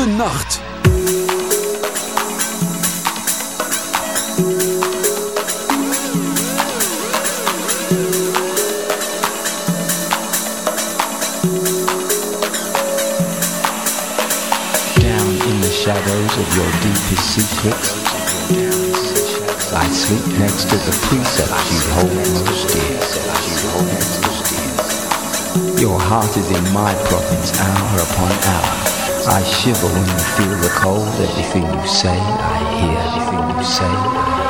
De nacht. Down in the shadows of your deepest secrets, I sleep next to the precepts you hold most dear. Your heart is in my province hour upon hour. I shiver when you feel the cold. Everything you say, I hear. Everything you say, I hear.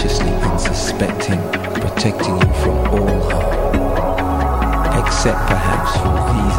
Deliciously unsuspecting, protecting you from all harm, except perhaps from these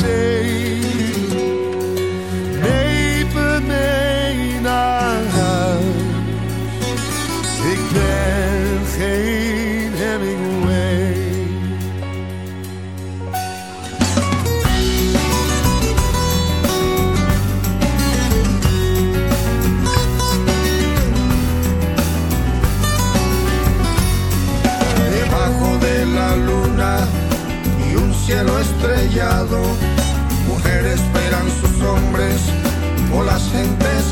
say.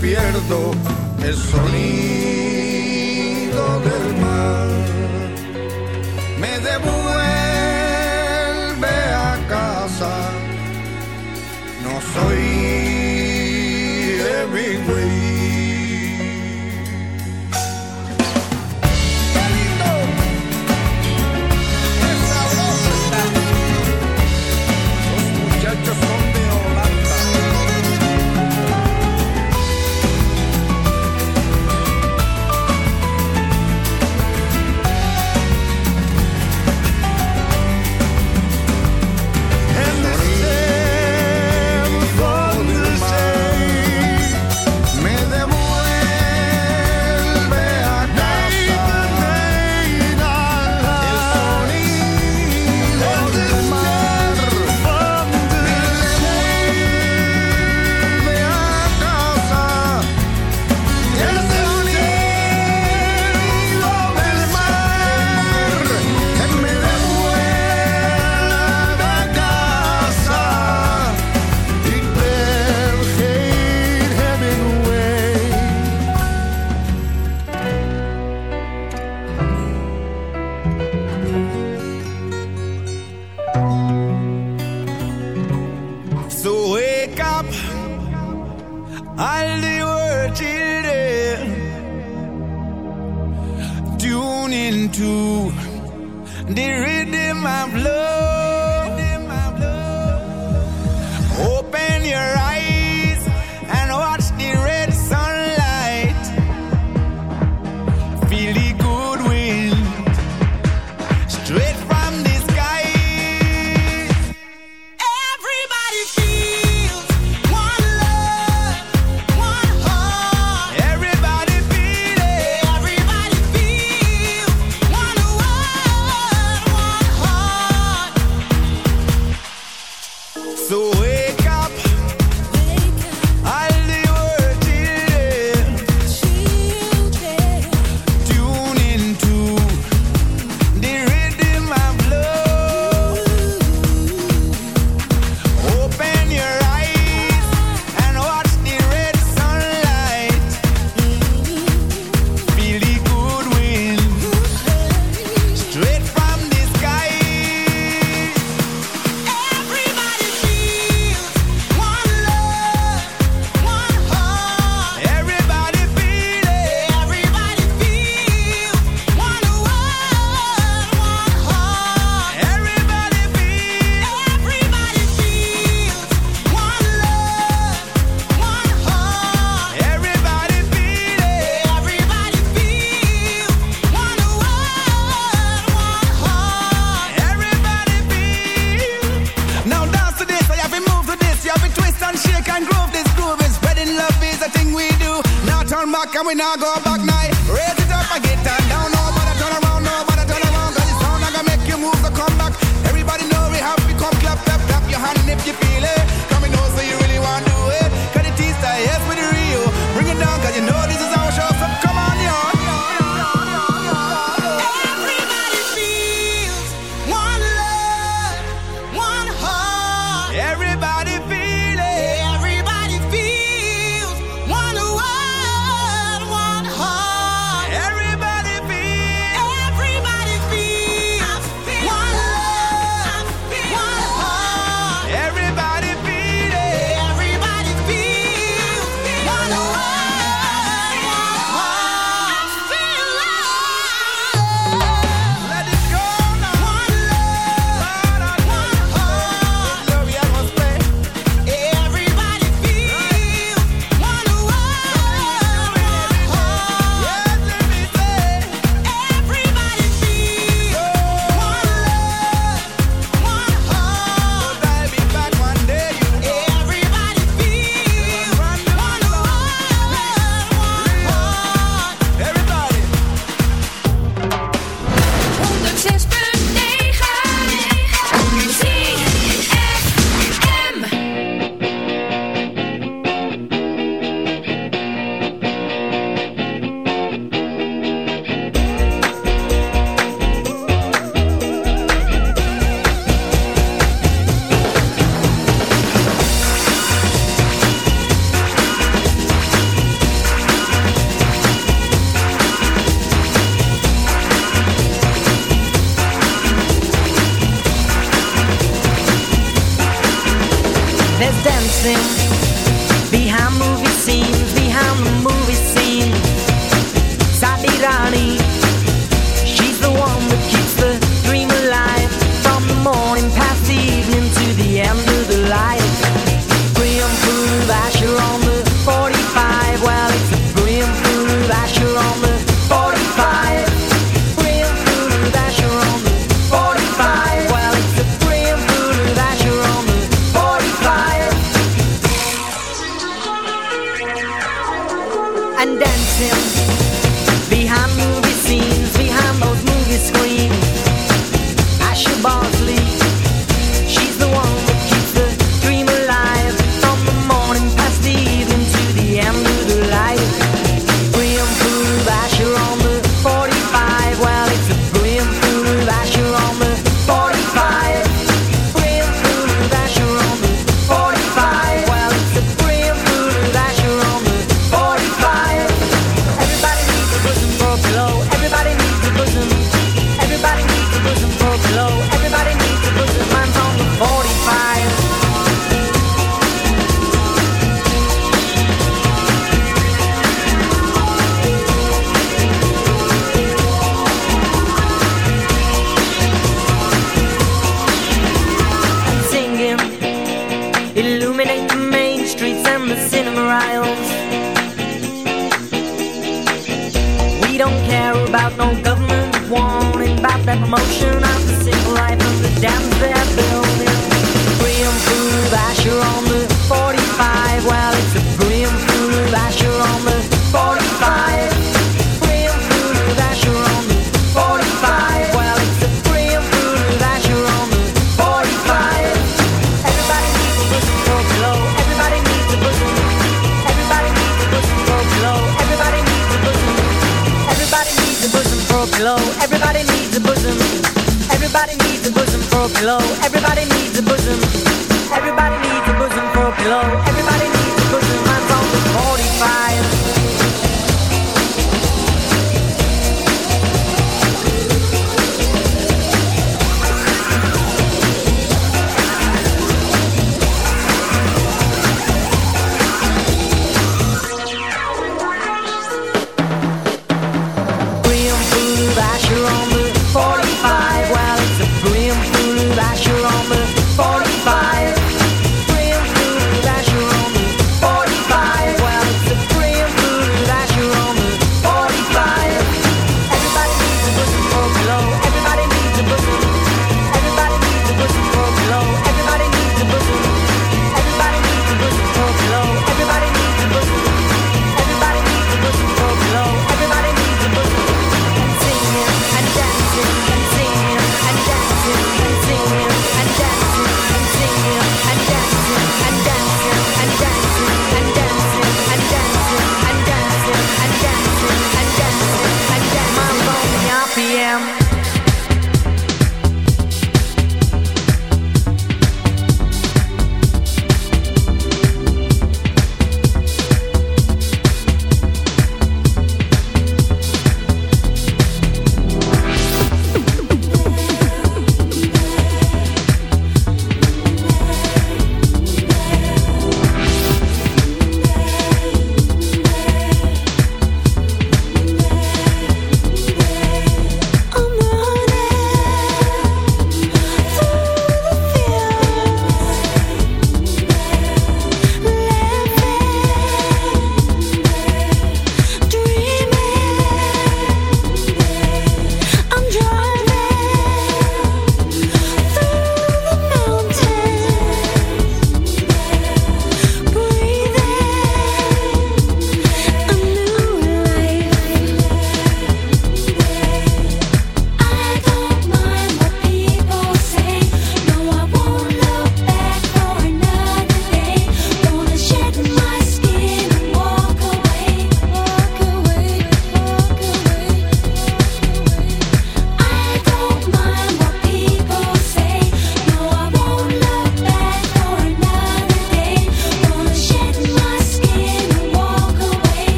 pierdo el sonido del mar.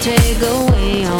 take away all.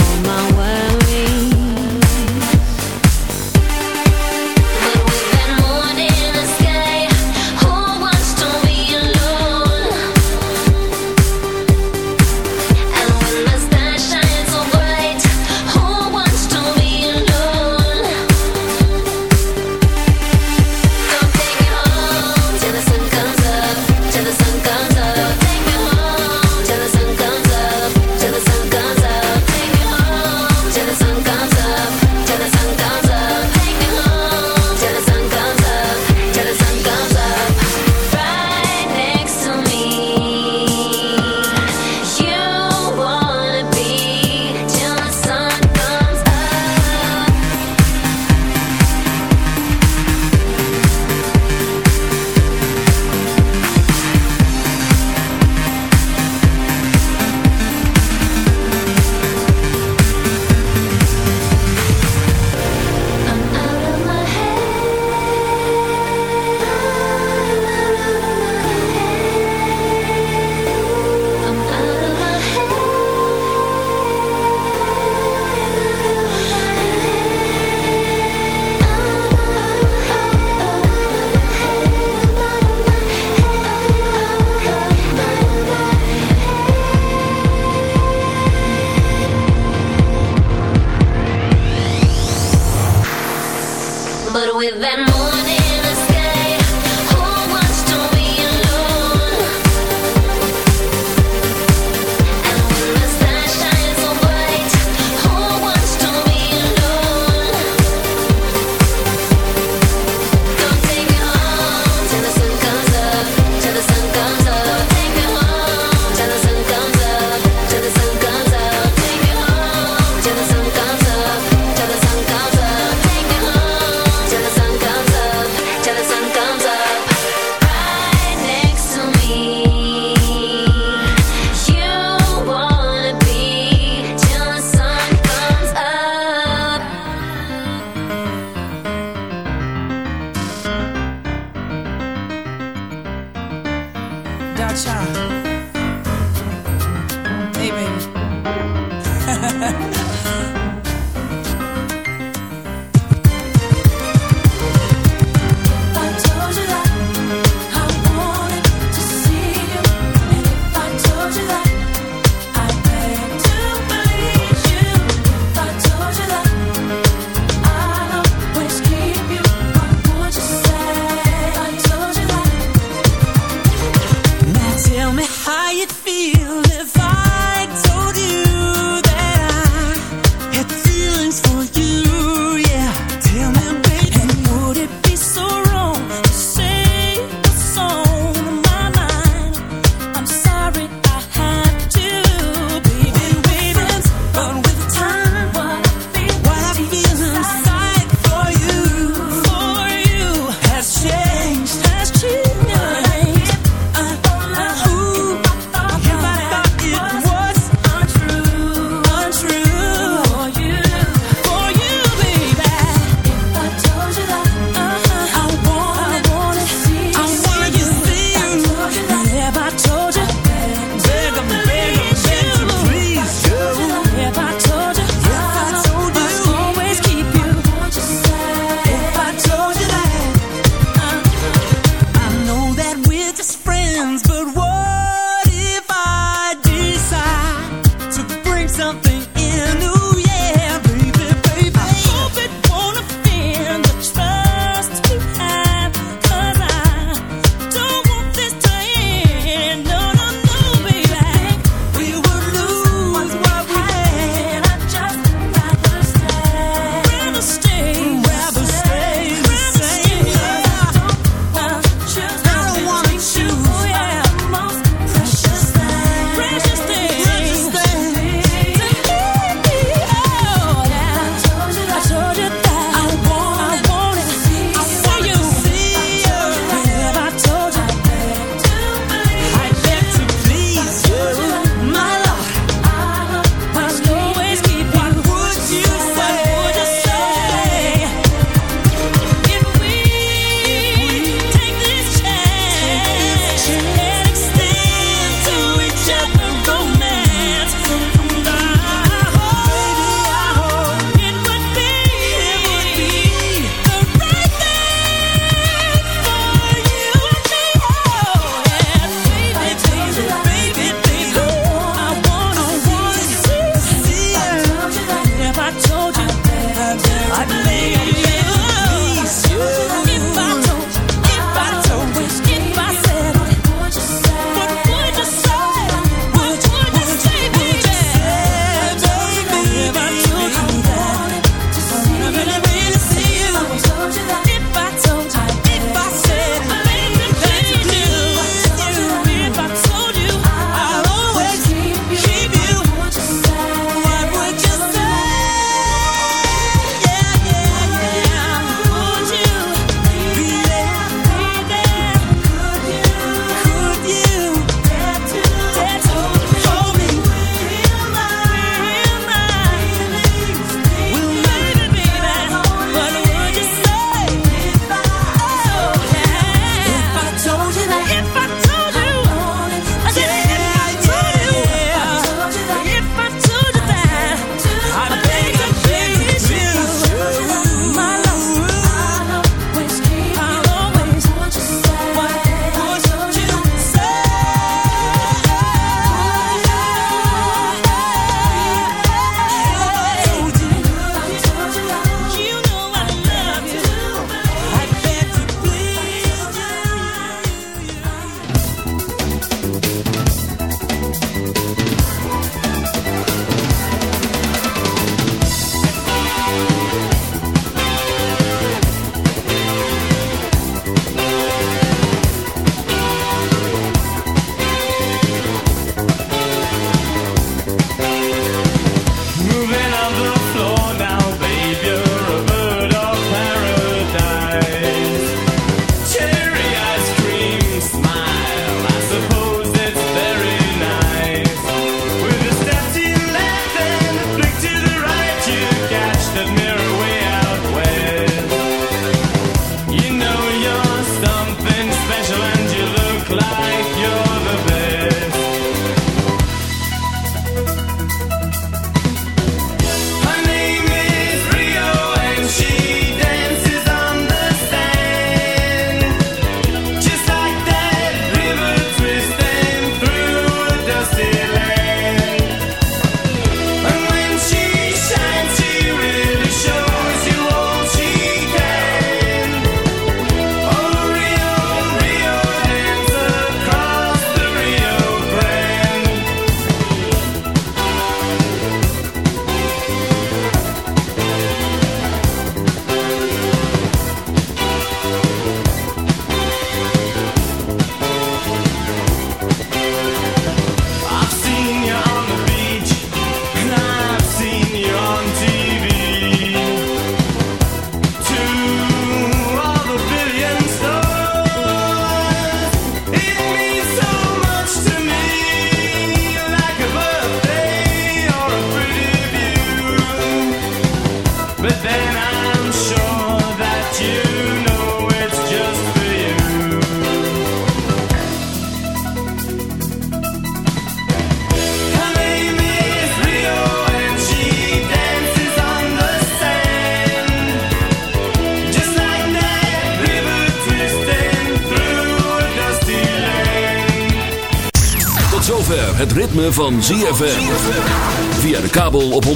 Ritme van ZFM. Via de kabel op 104.5.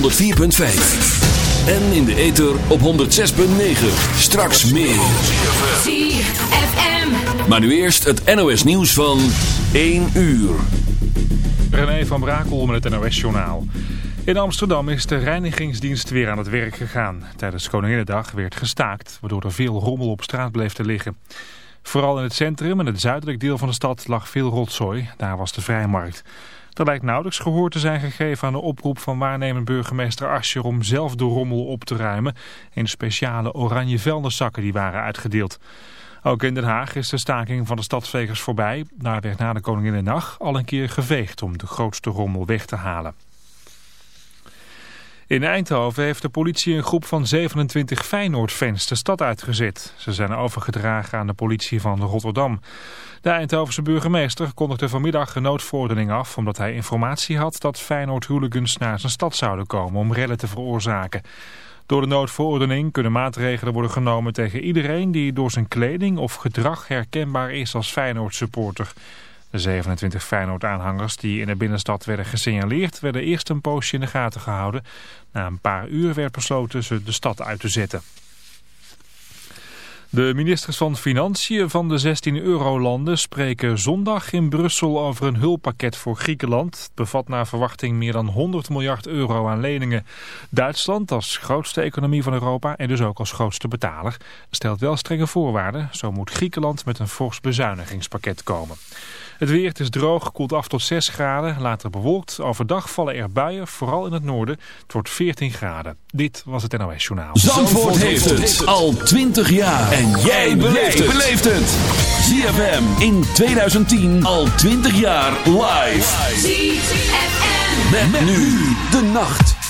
En in de ether op 106.9. Straks meer. ZFM. Maar nu eerst het NOS nieuws van 1 uur. René van Brakel met het NOS-journaal. In Amsterdam is de reinigingsdienst weer aan het werk gegaan. Tijdens Koninginnedag werd gestaakt, waardoor er veel rommel op straat bleef te liggen. Vooral in het centrum en het zuidelijk deel van de stad lag veel rotzooi. Daar was de vrijmarkt. Er lijkt nauwelijks gehoor te zijn gegeven aan de oproep van waarnemend burgemeester Ascher om zelf de rommel op te ruimen in speciale oranje vuilniszakken die waren uitgedeeld. Ook in Den Haag is de staking van de stadsvegers voorbij. Daar werd na de Koninginnedag al een keer geveegd om de grootste rommel weg te halen. In Eindhoven heeft de politie een groep van 27 Feyenoord-fans de stad uitgezet. Ze zijn overgedragen aan de politie van Rotterdam. De Eindhovense burgemeester kondigde vanmiddag een noodverordening af... omdat hij informatie had dat Feyenoord-hooligans naar zijn stad zouden komen om rellen te veroorzaken. Door de noodverordening kunnen maatregelen worden genomen tegen iedereen... die door zijn kleding of gedrag herkenbaar is als Feyenoord-supporter... De 27 Feyenoord-aanhangers die in de binnenstad werden gesignaleerd... werden eerst een poosje in de gaten gehouden. Na een paar uur werd besloten ze de stad uit te zetten. De ministers van Financiën van de 16 eurolanden spreken zondag in Brussel over een hulppakket voor Griekenland. Het bevat naar verwachting meer dan 100 miljard euro aan leningen. Duitsland als grootste economie van Europa en dus ook als grootste betaler stelt wel strenge voorwaarden. Zo moet Griekenland met een fors bezuinigingspakket komen. Het weer het is droog, koelt af tot 6 graden, later bewolkt. Overdag vallen er buien, vooral in het noorden. Het wordt 14 graden. Dit was het NOS Journaal. Zandvoort heeft het al 20 jaar. En jij beleeft het. ZFM in 2010 al 20 jaar live. ZFM. Met nu de nacht.